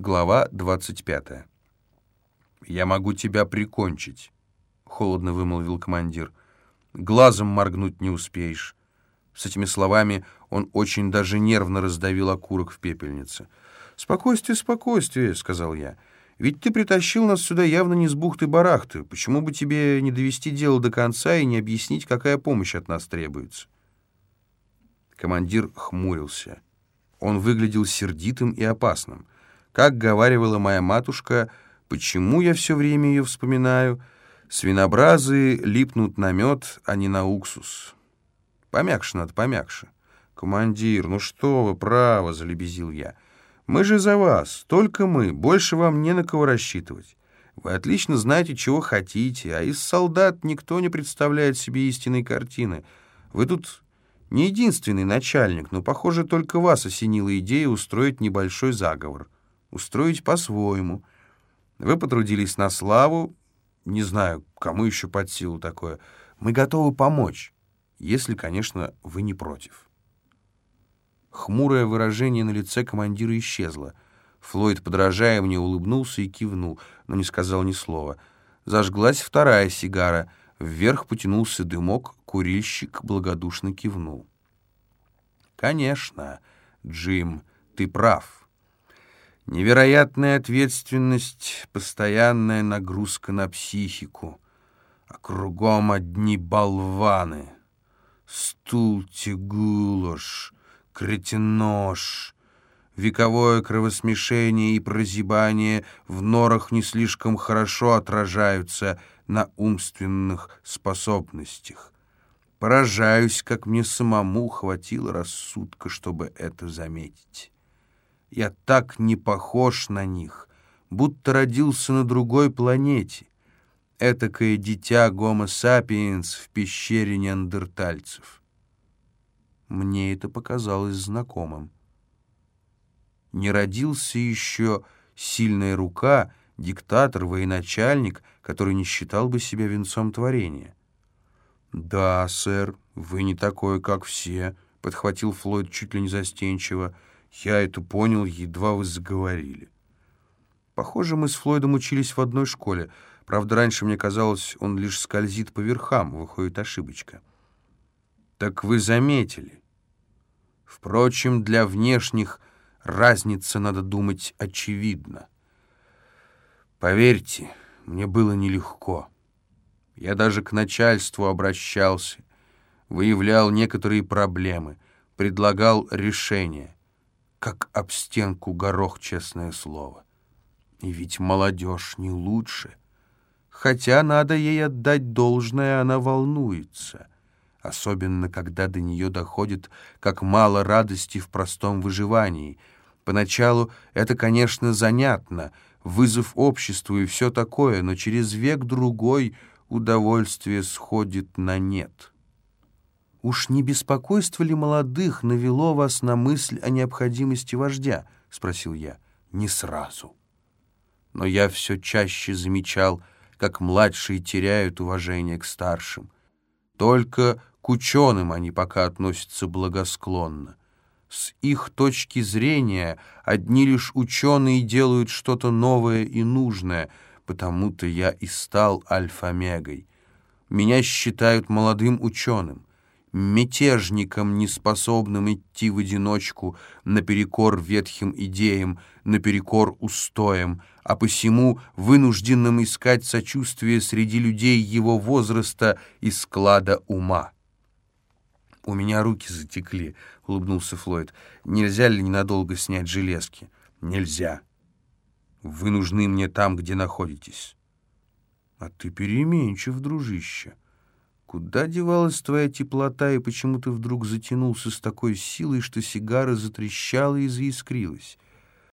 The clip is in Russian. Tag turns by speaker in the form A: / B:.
A: Глава 25. «Я могу тебя прикончить», — холодно вымолвил командир. «Глазом моргнуть не успеешь». С этими словами он очень даже нервно раздавил окурок в пепельнице. «Спокойствие, спокойствие», — сказал я. «Ведь ты притащил нас сюда явно не с бухты-барахты. Почему бы тебе не довести дело до конца и не объяснить, какая помощь от нас требуется?» Командир хмурился. Он выглядел сердитым и опасным. Как говаривала моя матушка, почему я все время ее вспоминаю, свинобразы липнут на мед, а не на уксус. Помягче надо, помягче. «Командир, ну что вы, право!» — залебезил я. «Мы же за вас, только мы, больше вам не на кого рассчитывать. Вы отлично знаете, чего хотите, а из солдат никто не представляет себе истинной картины. Вы тут не единственный начальник, но, похоже, только вас осенила идея устроить небольшой заговор. Устроить по-своему. Вы потрудились на славу, не знаю, кому еще под силу такое. Мы готовы помочь, если, конечно, вы не против». Хмурое выражение на лице командира исчезло. Флойд, подражая мне, улыбнулся и кивнул, но не сказал ни слова. Зажглась вторая сигара. Вверх потянулся дымок, курильщик благодушно кивнул. «Конечно, Джим, ты прав. Невероятная ответственность, постоянная нагрузка на психику, а кругом одни болваны. Стул тягулош» кретенож. Вековое кровосмешение и прозябание в норах не слишком хорошо отражаются на умственных способностях. Поражаюсь, как мне самому хватило рассудка, чтобы это заметить. Я так не похож на них, будто родился на другой планете. Этакое дитя гомо-сапиенс в пещере неандертальцев. Мне это показалось знакомым. Не родился еще сильная рука, диктатор, военачальник, который не считал бы себя венцом творения. «Да, сэр, вы не такой, как все», — подхватил Флойд чуть ли не застенчиво. «Я это понял, едва вы заговорили». Похоже, мы с Флойдом учились в одной школе. Правда, раньше мне казалось, он лишь скользит по верхам, выходит ошибочка. Так вы заметили. Впрочем, для внешних разница, надо думать, очевидна. Поверьте, мне было нелегко. Я даже к начальству обращался, выявлял некоторые проблемы, предлагал решения. Как об стенку горох, честное слово. И ведь молодежь не лучше. Хотя надо ей отдать должное, она волнуется — особенно когда до нее доходит, как мало радости в простом выживании. Поначалу это, конечно, занятно, вызов обществу и все такое, но через век-другой удовольствие сходит на нет. «Уж не беспокойство ли молодых навело вас на мысль о необходимости вождя?» — спросил я. «Не сразу. Но я все чаще замечал, как младшие теряют уважение к старшим. Только к ученым они пока относятся благосклонно. С их точки зрения одни лишь ученые делают что-то новое и нужное, потому-то я и стал альфа-мегой. Меня считают молодым ученым, мятежником, неспособным идти в одиночку наперекор ветхим идеям, наперекор устоям, а посему вынужденным искать сочувствие среди людей его возраста и склада ума. «У меня руки затекли», — улыбнулся Флойд. «Нельзя ли ненадолго снять железки?» «Нельзя. Вы нужны мне там, где находитесь». «А ты переменчив, дружище. Куда девалась твоя теплота, и почему ты вдруг затянулся с такой силой, что сигара затрещала и заискрилась?»